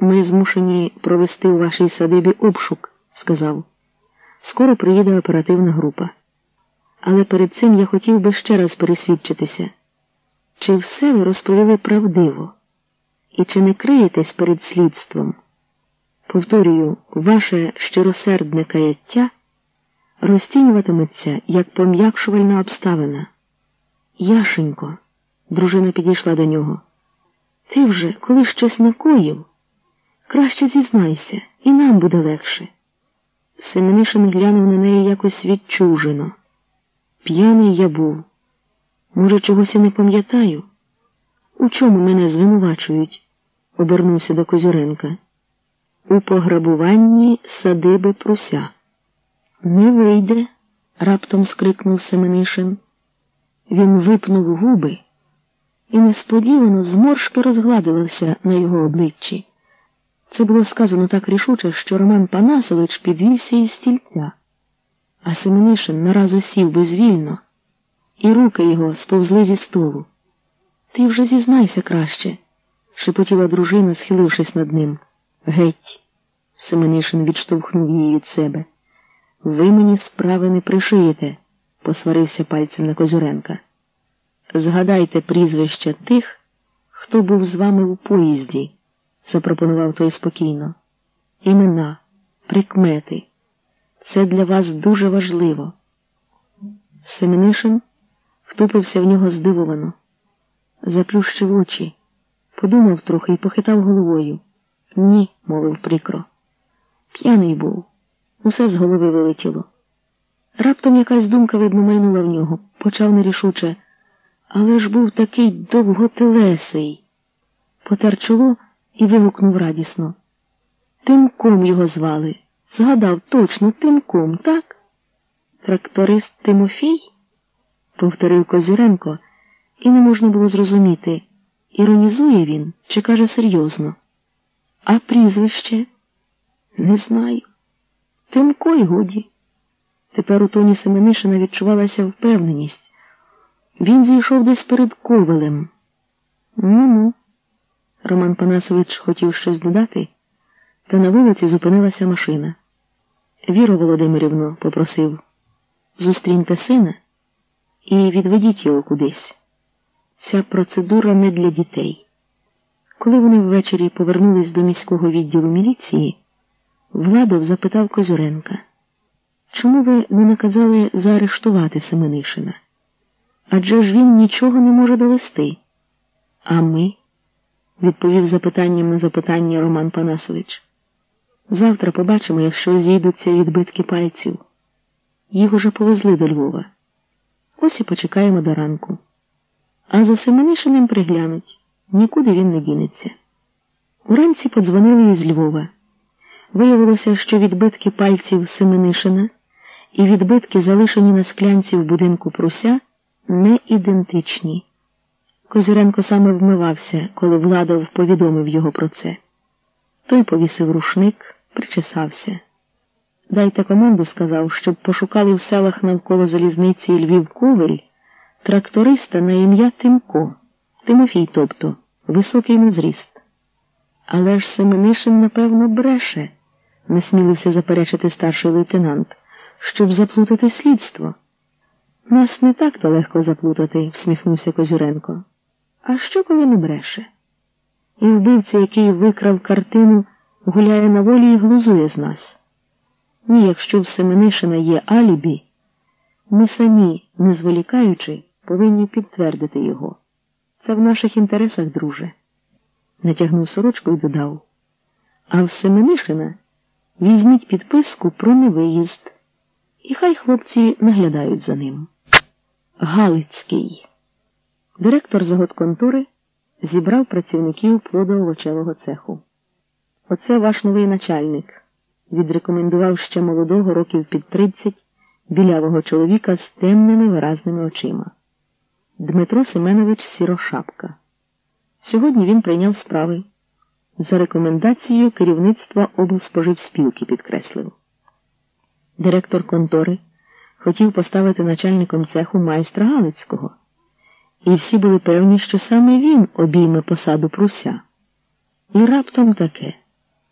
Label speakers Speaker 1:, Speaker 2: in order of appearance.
Speaker 1: Ми змушені провести у вашій садибі обшук, сказав. Скоро приїде оперативна група. Але перед цим я хотів би ще раз пересвідчитися, чи все ви розповіли правдиво, і чи не криєтесь перед слідством? Повторюю, ваше щиросердне каяття розцінюватиметься як пом'якшувальна обставина. Яшенько, дружина підійшла до нього. Ти вже, коли щось накоїв, краще зізнайся, і нам буде легше. Семенишин глянув на неї якось відчужено. П'яний я був. Може, чогось і не пам'ятаю? У чому мене звинувачують? обернувся до Козюренка. У пограбуванні садиби пруся. Не вийде, раптом скрикнув Семенишин. Він випнув губи, і несподівано зморшки розгладилися на його обличчі. Це було сказано так рішуче, що Роман Панасович підвівся із стільця, а Семенишин нараз усів безвільно, і руки його сповзли зі столу. Ти вже зізнайся краще, шепотіла дружина, схилившись над ним. Геть. Семенишин відштовхнув її від себе. Ви мені справи не пришиєте, посварився пальцем на Козюренка. Згадайте прізвища тих, хто був з вами у поїзді, запропонував той спокійно. Імена, прикмети. Це для вас дуже важливо. Семенишин втупився в нього здивовано, заплющив очі, подумав трохи і похитав головою. Ні, мовив прикро. П'яний був, усе з голови вилетіло. Раптом якась думка видно в нього, почав нерішуче, але ж був такий довготелесий. Потер чоло і вигукнув радісно. Тимком його звали. Згадав точно тимком, так? Тракторист Тимофій? повторив Козюренко, і не можна було зрозуміти, іронізує він чи каже серйозно. А прізвище? Не знаю. Тимко й годі. Тепер у тоні Семенишина відчувалася впевненість. Він зійшов десь перед ковалем. Ну ну. Роман Панасович хотів щось додати, та на вулиці зупинилася машина. Віру Володимирівну попросив зустріньте сина і відведіть його кудись. Ця процедура не для дітей. Коли вони ввечері повернулись до міського відділу міліції, Владов запитав Козюренка, чому ви не наказали заарештувати Семенишина? Адже ж він нічого не може довести. А ми, відповів запитанням на запитання Роман Панасович. Завтра побачимо, якщо зійдуться відбитки пальців. Їх уже повезли до Львова. Ось і почекаємо до ранку. А за Семенишиним приглянуть нікуди він не дінеться. Уранці подзвонили із Львова. Виявилося, що відбитки пальців Семенишина і відбитки, залишені на склянці в будинку Пруся, не ідентичні. Козиренко саме вмивався, коли Владов повідомив його про це. Той повісив рушник, причесався. Дайте команду, сказав, щоб пошукали в селах навколо залізниці Львів Ковель тракториста на ім'я Тимко, Тимофій, тобто, високий на зріст. Але ж Семенишин, напевно, бреше, не смілився заперечити старший лейтенант, щоб заплутати слідство. Нас не так то легко заплутати, всміхнувся Козюренко. А що коли не бреше? І вбивця, який викрав картину, гуляє на волі і глузує з нас. Ні, якщо в Семенишина є алібі, ми самі, не зволікаючи, повинні підтвердити його. Це в наших інтересах, друже. Натягнув сорочку і додав. А в Семенишина візьміть підписку про невиїзд, і хай хлопці наглядають за ним. Галицький. Директор заготконтори зібрав працівників плодоовочевого цеху. Оце ваш новий начальник, відрекомендував ще молодого років під тридцять білявого чоловіка з темними виразними очима. Дмитро Семенович Сірошапка. Сьогодні він прийняв справи. За рекомендацією керівництва облспоживспілки підкреслив. Директор контори хотів поставити начальником цеху майстра Галицького, і всі були певні, що саме він обійме посаду пруся. І раптом таке.